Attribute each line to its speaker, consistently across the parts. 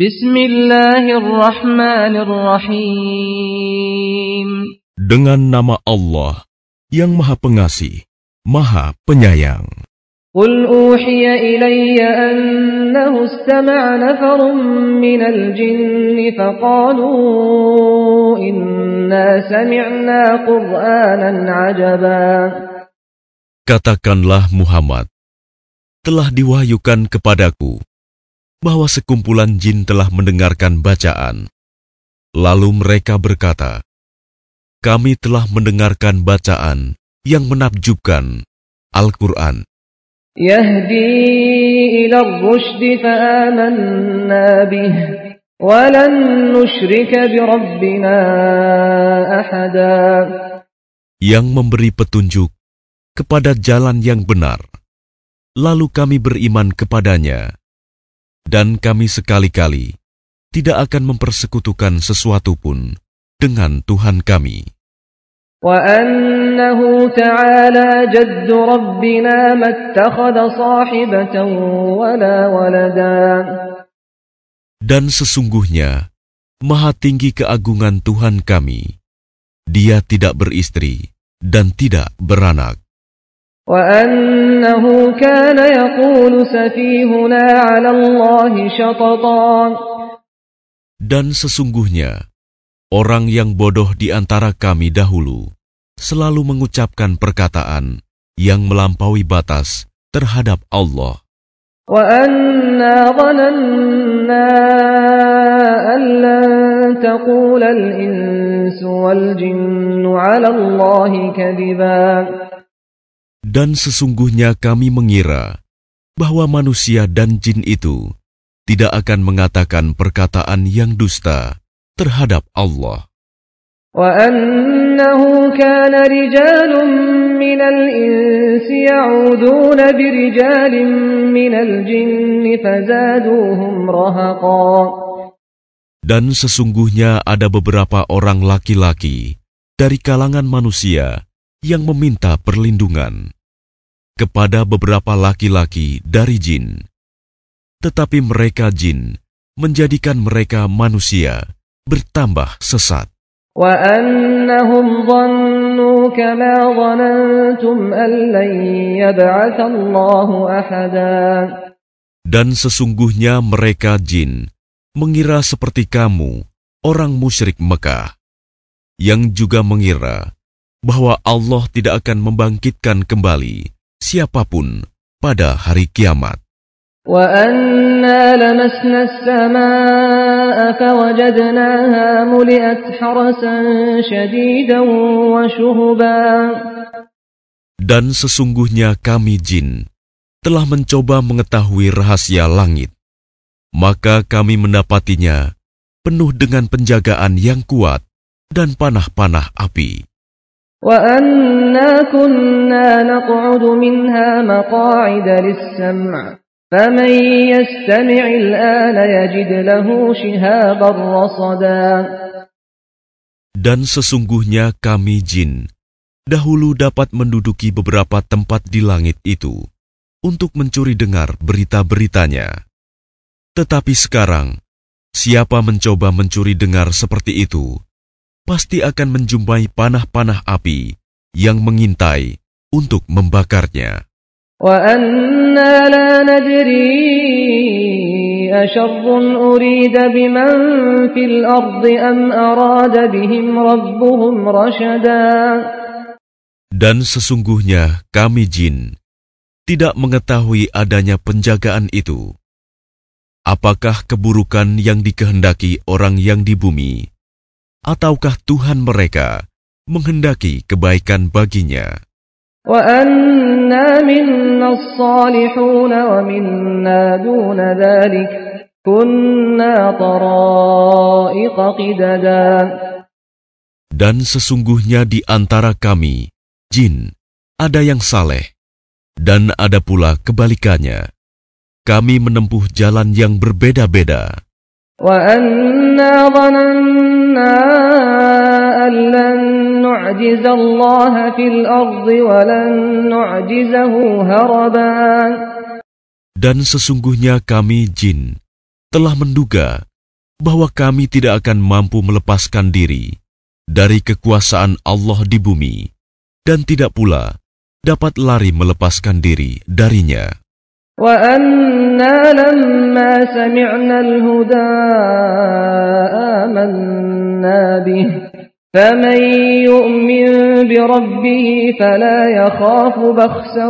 Speaker 1: Bismillahirrahmanirrahim.
Speaker 2: Dengan nama Allah yang Maha Pengasih, Maha Penyayang.
Speaker 1: قل أوحي إلي أنه استمع نفر من الجن فقالوا إنا سمعنا قرآنا عجبا
Speaker 2: Katakanlah Muhammad, telah diwahyukan kepadaku bahwa sekumpulan jin telah mendengarkan bacaan. Lalu mereka berkata, "Kami telah mendengarkan bacaan yang menakjubkan Al-Qur'an." Yang memberi petunjuk kepada jalan yang benar. Lalu kami beriman kepadanya dan kami sekali-kali tidak akan mempersekutukan sesuatu pun dengan Tuhan kami.
Speaker 1: وأنه تعالى جد ربنا ما اتخذ صاحبة ولا ولدا
Speaker 2: Dan sesungguhnya, maha tinggi keagungan Tuhan kami. Dia tidak beristri dan tidak beranak.
Speaker 1: وأنه كان يقول سفيهنا على الله شططا
Speaker 2: Dan sesungguhnya, orang yang bodoh di antara kami dahulu selalu mengucapkan perkataan yang melampaui batas terhadap Allah.
Speaker 1: وأنا ظننا أن لن تقول الإنس والجن على الله كذبا
Speaker 2: Dan sesungguhnya kami mengira bahwa manusia dan jin itu tidak akan mengatakan perkataan yang dusta terhadap Allah.
Speaker 1: وأنه كان رجال من الإنس يعوذون برجال من الجن فزادوهم رهقا
Speaker 2: Dan sesungguhnya ada beberapa orang laki-laki dari kalangan manusia yang meminta perlindungan kepada beberapa laki-laki dari jin, tetapi mereka jin menjadikan mereka manusia bertambah sesat. Dan sesungguhnya mereka jin mengira seperti kamu, orang musyrik Mekah, yang juga mengira bahwa Allah tidak akan membangkitkan kembali siapa pun pada hari kiamat. Dan sesungguhnya kami jin telah mencoba mengetahui rahasia langit. Maka kami mendapatinya penuh dengan penjagaan yang kuat dan panah-panah api.
Speaker 1: وأنا كنا نقعد منها مقاعد للسمع فمن يستمع الآن يجد له شهابا رصدا
Speaker 2: Dan sesungguhnya kami jin dahulu dapat menduduki beberapa tempat di langit itu untuk mencuri dengar berita-beritanya. Tetapi sekarang, siapa mencoba mencuri dengar seperti itu, pasti akan menjumpai panah-panah api yang mengintai untuk membakarnya. Dan sesungguhnya kami jin tidak mengetahui adanya penjagaan itu. Apakah keburukan yang dikehendaki orang yang di bumi ataukah Tuhan mereka menghendaki kebaikan baginya? Dan sesungguhnya di antara kami, jin, ada yang saleh, dan ada pula kebalikannya. Kami menempuh jalan yang berbeda-beda.
Speaker 1: وأنا ظننا أن لن نعجز الله في الأرض ولن نعجزه هربا
Speaker 2: Dan sesungguhnya kami jin telah menduga bahwa kami tidak akan mampu melepaskan diri dari kekuasaan Allah di bumi dan tidak pula dapat lari melepaskan diri darinya.
Speaker 1: وأنا لما سمعنا الهدى آمنا به فمن يؤمن بربه فلا يخاف بخسا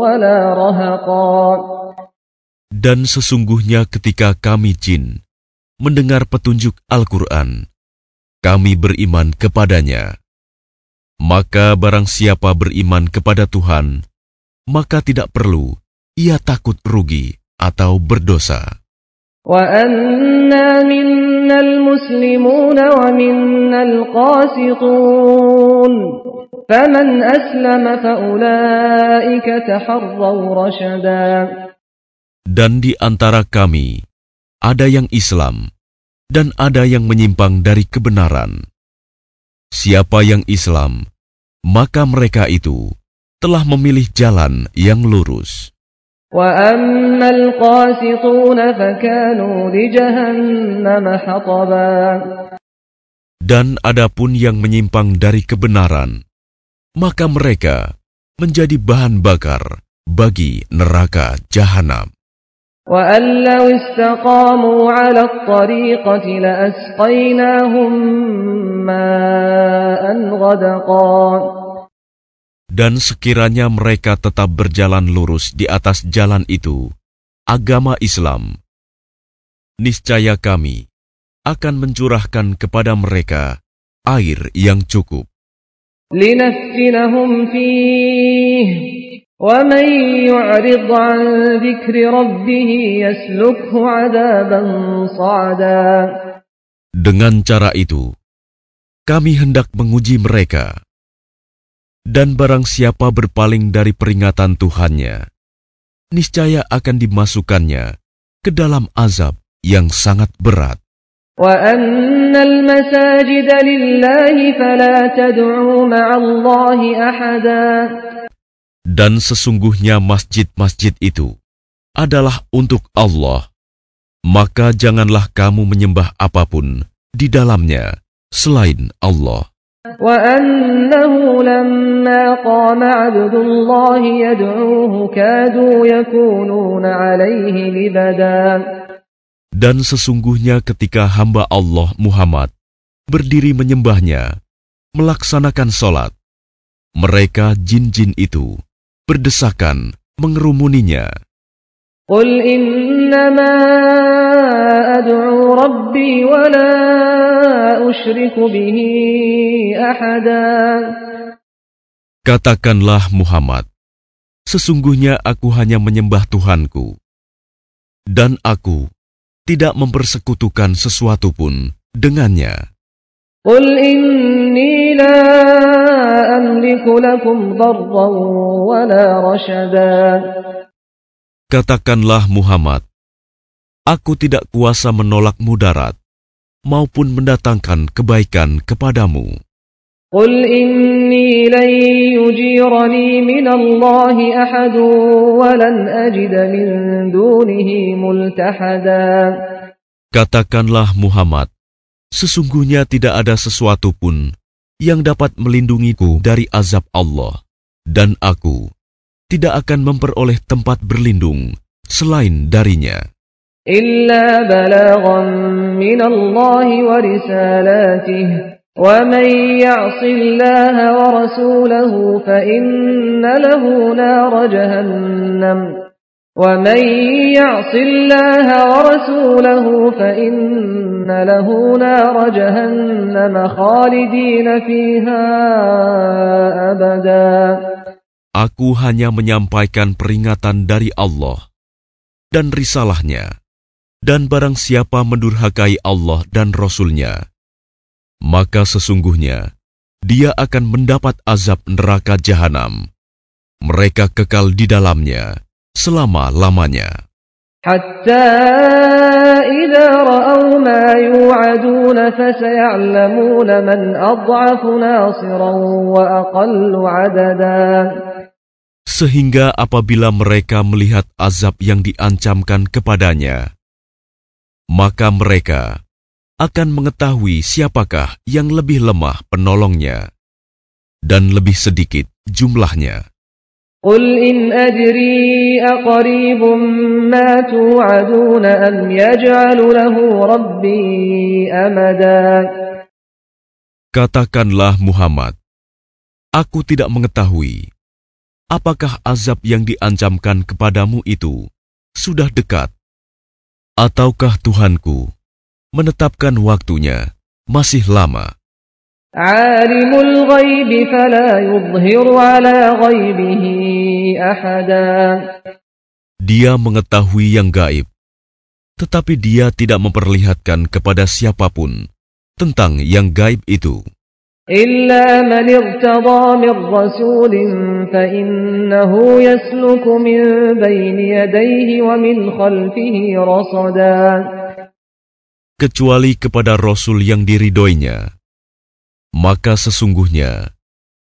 Speaker 1: ولا رهقا
Speaker 2: Dan sesungguhnya ketika kami jin mendengar petunjuk Al-Quran, kami beriman kepadanya. Maka barang siapa beriman kepada Tuhan, maka tidak perlu ia takut rugi atau berdosa. Dan di antara kami, ada yang Islam dan ada yang menyimpang dari kebenaran. Siapa yang Islam, maka mereka itu telah memilih jalan yang lurus.
Speaker 1: وأما القاسطون فكانوا لجهنم حطبا
Speaker 2: Dan adapun yang menyimpang dari kebenaran, maka mereka menjadi bahan bakar bagi neraka jahanam.
Speaker 1: وأن لو استقاموا على الطريقة لأسقيناهم ماء غدقا
Speaker 2: dan sekiranya mereka tetap berjalan lurus di atas jalan itu, agama Islam, niscaya kami akan mencurahkan kepada mereka air yang cukup. Dengan cara itu, kami hendak menguji mereka dan barang siapa berpaling dari peringatan Tuhannya, niscaya akan dimasukkannya ke dalam azab yang sangat berat. Dan sesungguhnya masjid-masjid itu adalah untuk Allah, maka janganlah kamu menyembah apa pun di dalamnya selain Allah.
Speaker 1: وأنه لما قام عبد الله يدعوه كادوا يكونون عليه لبدا
Speaker 2: Dan sesungguhnya ketika hamba Allah Muhammad berdiri menyembahnya, melaksanakan sholat, mereka jin-jin itu berdesakan mengerumuninya.
Speaker 1: قل إنما أدعو ربي ولا أشرك به أحدا
Speaker 2: Katakanlah Muhammad, sesungguhnya aku hanya menyembah Tuhanku, dan aku tidak mempersekutukan sesuatu pun dengannya.
Speaker 1: قل إني لا أملك لكم ضرا ولا رشدا
Speaker 2: Katakanlah Muhammad, aku tidak kuasa menolak mudarat maupun mendatangkan kebaikan kepadamu.
Speaker 1: قل إني لن يجيرني من الله أحد ولن أجد من دونه ملتحدا
Speaker 2: Katakanlah Muhammad, sesungguhnya tidak ada sesuatu pun yang dapat melindungiku dari azab Allah, dan aku tidak akan memperoleh tempat berlindung selain darinya.
Speaker 1: إلا بلاغا من الله ورسالاته ومن يعص الله ورسوله فإن له نار جهنم ومن يعص الله ورسوله فإن له نار جهنم خالدين فيها أبدا
Speaker 2: Aku hanya menyampaikan peringatan dari Allah dan risalahnya, Dan barang siapa mendurhakai Allah dan Rasulnya, maka sesungguhnya dia akan mendapat azab neraka jahanam. Mereka kekal di dalamnya selama-lamanya.
Speaker 1: ra'au ma man ad'afu nasiran wa aqallu
Speaker 2: Sehingga apabila mereka melihat azab yang diancamkan kepadanya, maka mereka akan mengetahui siapakah yang lebih lemah penolongnya dan lebih sedikit jumlahnya.
Speaker 1: قل إن أدري أقريب ما توعدون أم يجعل له ربي أمدا
Speaker 2: Katakanlah Muhammad, Aku tidak mengetahui apakah azab yang diancamkan kepadamu itu sudah dekat, Ataukah Tuhanku menetapkan waktunya masih lama?
Speaker 1: Alimul ghaib fala ala ghaibihi ahada.
Speaker 2: Dia mengetahui yang gaib, tetapi dia tidak memperlihatkan kepada siapa pun tentang yang gaib itu.
Speaker 1: إلا من ارتضى من رسول فإنه يسلك من بين يديه ومن خلفه رصدا
Speaker 2: kecuali kepada Rasul yang diridoinya. Maka sesungguhnya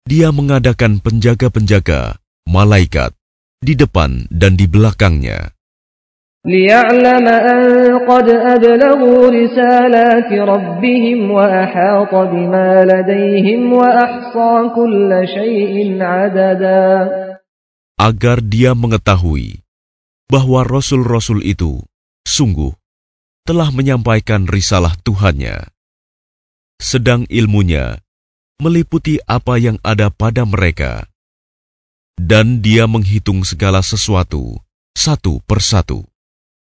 Speaker 2: dia mengadakan penjaga-penjaga, malaikat, di depan dan di belakangnya,
Speaker 1: ليعلم أن قد أبلغوا رسالات ربهم وأحاط بما لديهم وأحصى كل شيء عددا
Speaker 2: agar dia mengetahui bahwa Rasul-Rasul itu sungguh telah menyampaikan risalah Tuhannya. Sedang ilmunya meliputi apa yang ada pada mereka. Dan dia menghitung segala sesuatu satu persatu.